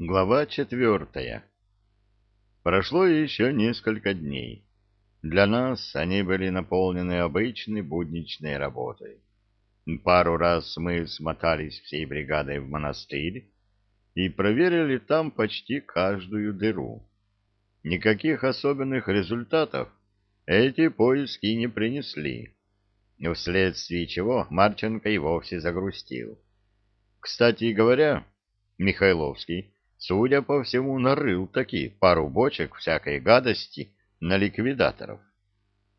Глава четвертая. Прошло еще несколько дней. Для нас они были наполнены обычной будничной работой. Пару раз мы смотались всей бригадой в монастырь и проверили там почти каждую дыру. Никаких особенных результатов эти поиски не принесли, вследствие чего Марченко и вовсе загрустил. Кстати говоря, Михайловский судя по всему, нарыл таки пару бочек всякой гадости на ликвидаторов.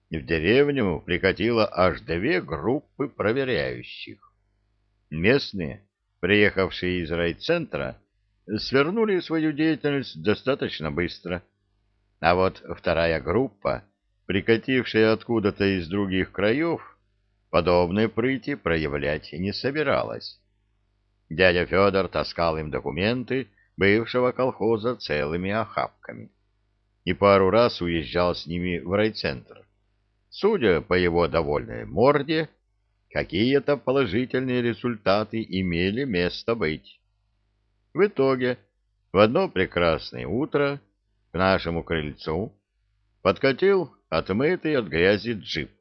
В деревню прикатило аж две группы проверяющих. Местные, приехавшие из райцентра, свернули свою деятельность достаточно быстро. А вот вторая группа, прикатившая откуда-то из других краев, подобной прыти проявлять не собиралась. Дядя Федор таскал им документы, бывшего колхоза целыми охапками и пару раз уезжал с ними в райцентр. Судя по его довольной морде, какие-то положительные результаты имели место быть. В итоге, в одно прекрасное утро к нашему крыльцу подкатил отмытый от грязи джип,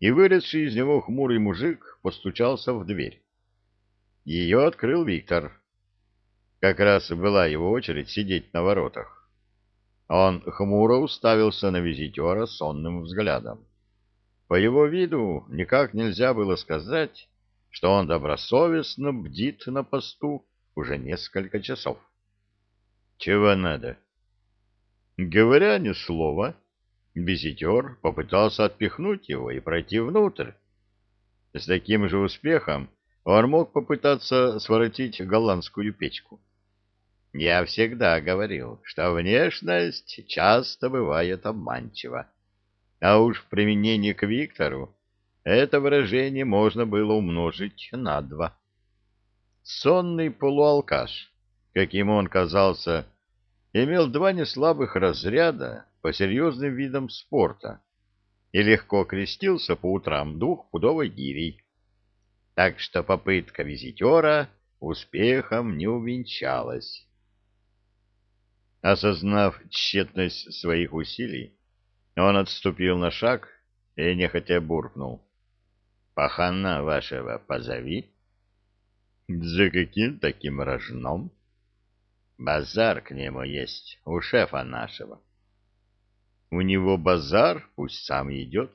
и вылезший из него хмурый мужик постучался в дверь. Ее открыл Виктор. Как раз была его очередь сидеть на воротах. Он хмуро уставился на визитера сонным взглядом. По его виду никак нельзя было сказать, что он добросовестно бдит на посту уже несколько часов. «Чего надо?» Говоря ни слова, визитер попытался отпихнуть его и пройти внутрь. С таким же успехом он мог попытаться своротить голландскую печку. Я всегда говорил, что внешность часто бывает обманчива. А уж в применении к Виктору это выражение можно было умножить на два. Сонный полуалкаш, каким он казался, имел два неслабых разряда по серьезным видам спорта и легко крестился по утрам двухпудовой гирей. Так что попытка визитера успехом не увенчалась. Осознав тщетность своих усилий, он отступил на шаг и нехотя буркнул. — Пахана вашего позови. — За каким таким рожном? — Базар к нему есть, у шефа нашего. — У него базар, пусть сам идет.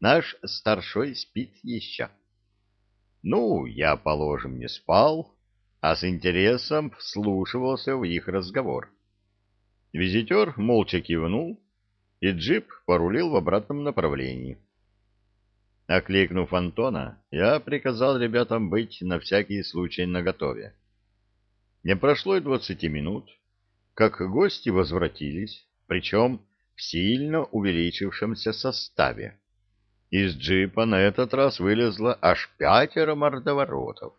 Наш старшой спит еще. Ну, я, положим, не спал, а с интересом вслушивался в их разговор. — Визитер молча кивнул, и джип порулил в обратном направлении. Окликнув Антона, я приказал ребятам быть на всякий случай наготове. Не прошло и двадцати минут, как гости возвратились, причем в сильно увеличившемся составе. Из джипа на этот раз вылезло аж пятеро мордоворотов,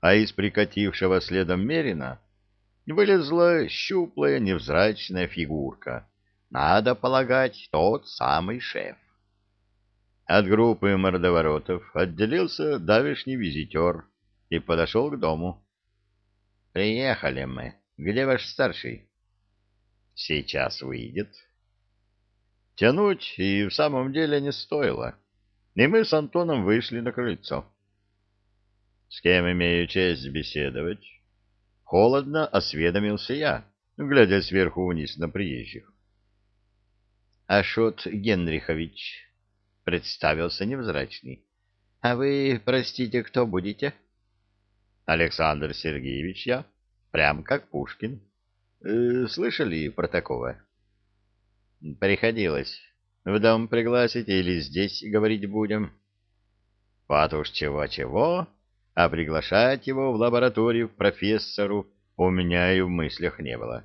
а из прикатившего следом Мерина вылезла щуплая невзрачная фигурка. Надо полагать, тот самый шеф. От группы мордоворотов отделился давишний визитер и подошел к дому. — Приехали мы. Где ваш старший? — Сейчас выйдет. Тянуть и в самом деле не стоило, и мы с Антоном вышли на крыльцо. — С кем имею честь беседовать? Холодно осведомился я, глядя сверху вниз на приезжих. — Ашот Генрихович, — представился невзрачный. — А вы, простите, кто будете? — Александр Сергеевич я, прям как Пушкин. Э, слышали про такого? — Приходилось. В дом пригласите или здесь говорить будем? — Вот уж чего-чего, а приглашать его в лабораторию к профессору у меня и в мыслях не было.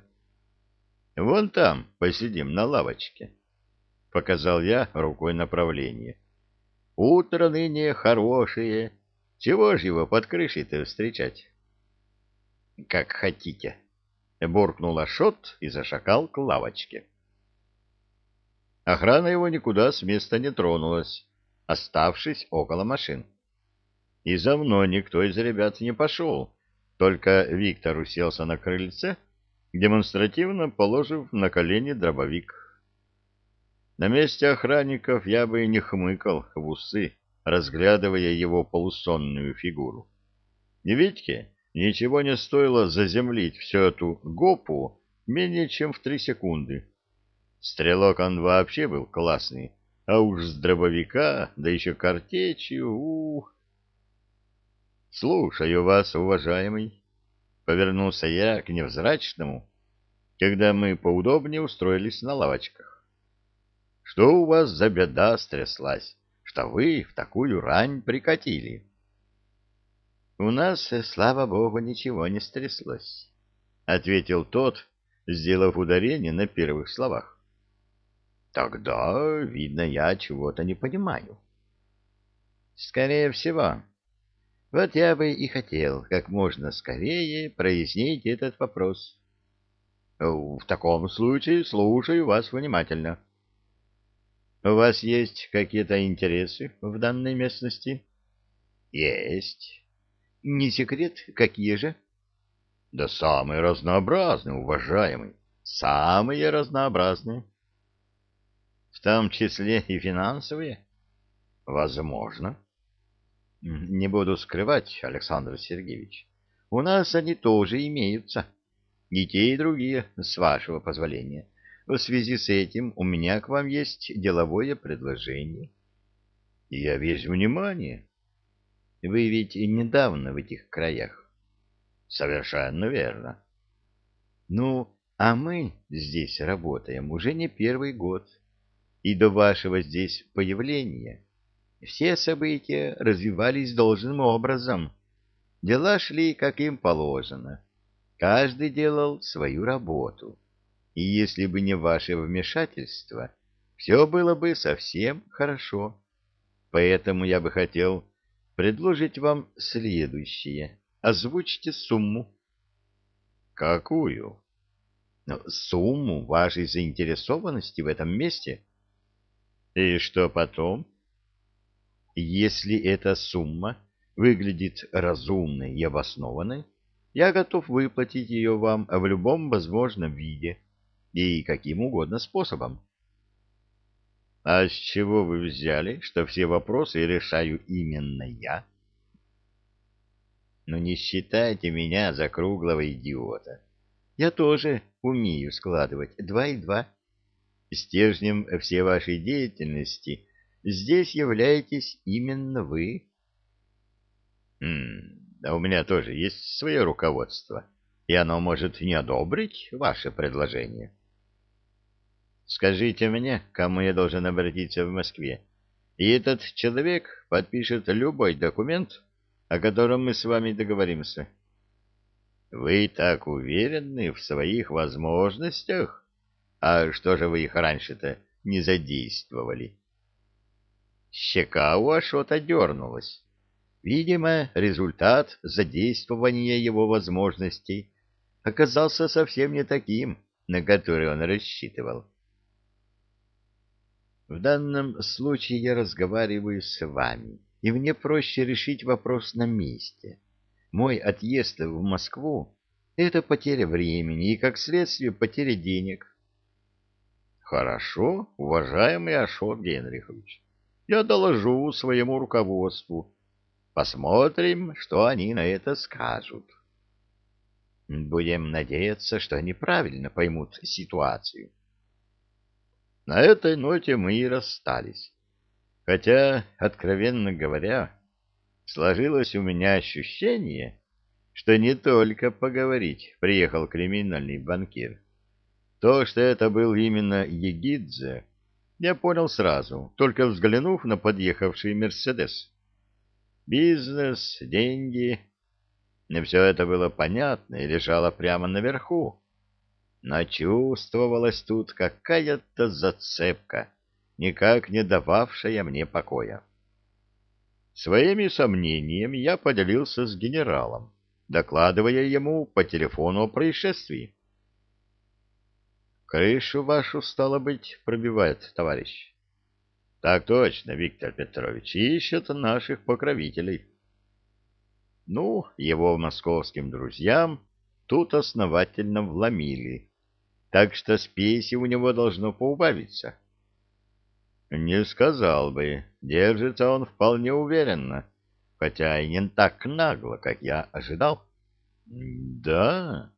«Вон там посидим на лавочке», — показал я рукой направление. «Утро ныне хорошее. Чего ж его под крышей-то встречать?» «Как хотите», — буркнул Ашот и зашагал к лавочке. Охрана его никуда с места не тронулась, оставшись около машин и за мной никто из ребят не пошел, Только Виктор уселся на крыльце, демонстративно положив на колени дробовик. На месте охранников я бы не хмыкал в усы, разглядывая его полусонную фигуру. И Витьке ничего не стоило заземлить всю эту гопу менее чем в три секунды. Стрелок он вообще был классный, а уж с дробовика, да еще картечью, ух! — Слушаю вас, уважаемый, — повернулся я к невзрачному, когда мы поудобнее устроились на лавочках. — Что у вас за беда стряслась, что вы в такую рань прикатили? — У нас, слава богу, ничего не стряслось, — ответил тот, сделав ударение на первых словах. Тогда, видно, я чего-то не понимаю. Скорее всего. Вот я бы и хотел как можно скорее прояснить этот вопрос. В таком случае слушаю вас внимательно. У вас есть какие-то интересы в данной местности? Есть. Не секрет, какие же? Да самые разнообразные, уважаемый. Самые разнообразные. В том числе и финансовые? Возможно. Не буду скрывать, Александр Сергеевич. У нас они тоже имеются. И те, и другие, с вашего позволения. В связи с этим у меня к вам есть деловое предложение. Я весь внимание. Вы ведь и недавно в этих краях. Совершенно верно. Ну, а мы здесь работаем уже не первый год и до вашего здесь появления все события развивались должным образом. Дела шли, как им положено. Каждый делал свою работу. И если бы не ваше вмешательство, все было бы совсем хорошо. Поэтому я бы хотел предложить вам следующее. Озвучьте сумму. Какую? Ну, сумму вашей заинтересованности в этом месте — и что потом? Если эта сумма выглядит разумной и обоснованной, я готов выплатить ее вам в любом возможном виде и каким угодно способом. А с чего вы взяли, что все вопросы решаю именно я? Ну не считайте меня за круглого идиота. Я тоже умею складывать два и два стержнем всей вашей деятельности здесь являетесь именно вы. М а у меня тоже есть свое руководство, и оно может не одобрить ваше предложение. Скажите мне, кому я должен обратиться в Москве, и этот человек подпишет любой документ, о котором мы с вами договоримся. Вы так уверены в своих возможностях? А что же вы их раньше-то не задействовали? Щека у Ашота дернулась. Видимо, результат задействования его возможностей оказался совсем не таким, на который он рассчитывал. В данном случае я разговариваю с вами, и мне проще решить вопрос на месте. Мой отъезд в Москву — это потеря времени и, как следствие, потеря денег. Хорошо, уважаемый Ашот Генрихович. Я доложу своему руководству. Посмотрим, что они на это скажут. Будем надеяться, что они правильно поймут ситуацию. На этой ноте мы и расстались. Хотя, откровенно говоря, сложилось у меня ощущение, что не только поговорить приехал криминальный банкир. То, что это был именно Егидзе, я понял сразу, только взглянув на подъехавший «Мерседес». Бизнес, деньги... Не все это было понятно и лежало прямо наверху. Но чувствовалась тут какая-то зацепка, никак не дававшая мне покоя. Своими сомнениями я поделился с генералом, докладывая ему по телефону о происшествии. Крышу вашу, стало быть, пробивает, товарищ. Так точно, Виктор Петрович, ищет наших покровителей. Ну, его московским друзьям тут основательно вломили, так что спеси у него должно поубавиться. Не сказал бы, держится он вполне уверенно, хотя и не так нагло, как я ожидал. Да,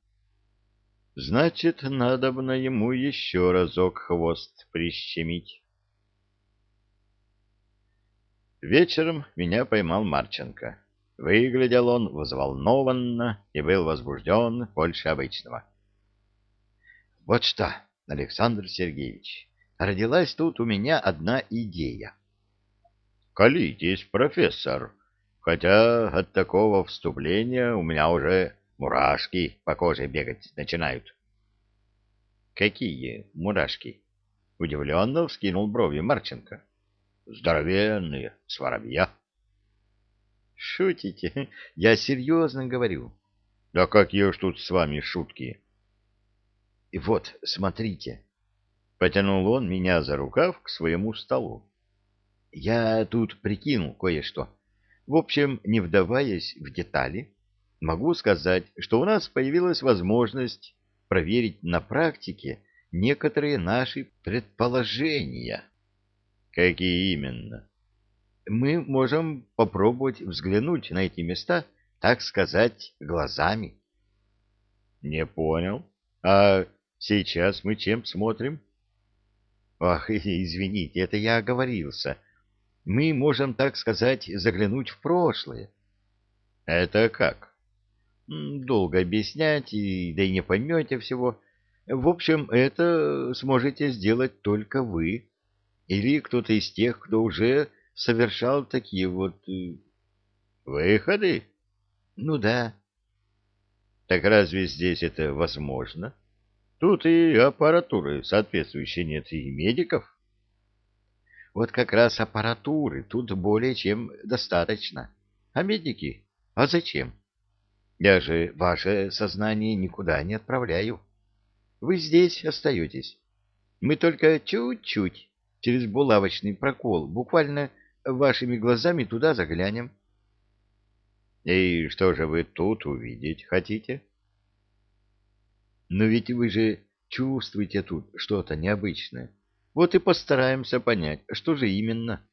значит, надо бы на ему еще разок хвост прищемить. Вечером меня поймал Марченко. Выглядел он взволнованно и был возбужден больше обычного. — Вот что, Александр Сергеевич, родилась тут у меня одна идея. — Колитесь, профессор, хотя от такого вступления у меня уже мурашки по коже бегать начинают. — Какие мурашки? — удивленно вскинул брови Марченко. — Здоровенные, с воробья. — Шутите? Я серьезно говорю. — Да какие ж тут с вами шутки? — И вот, смотрите. Потянул он меня за рукав к своему столу. Я тут прикинул кое-что. В общем, не вдаваясь в детали, могу сказать, что у нас появилась возможность проверить на практике некоторые наши предположения. Какие именно? Мы можем попробовать взглянуть на эти места, так сказать, глазами. Не понял. А сейчас мы чем смотрим? Ах, извините, это я оговорился. Мы можем, так сказать, заглянуть в прошлое. Это как? Долго объяснять, и, да и не поймете всего. В общем, это сможете сделать только вы. Или кто-то из тех, кто уже совершал такие вот... Э, выходы? Ну да. Так разве здесь это возможно? Тут и аппаратуры соответствующей нет, и медиков. Вот как раз аппаратуры тут более чем достаточно. А медики? А зачем? Я же ваше сознание никуда не отправляю. Вы здесь остаетесь. Мы только чуть-чуть через булавочный прокол, буквально вашими глазами туда заглянем. И что же вы тут увидеть хотите? Но ведь вы же чувствуете тут что-то необычное. Вот и постараемся понять, что же именно.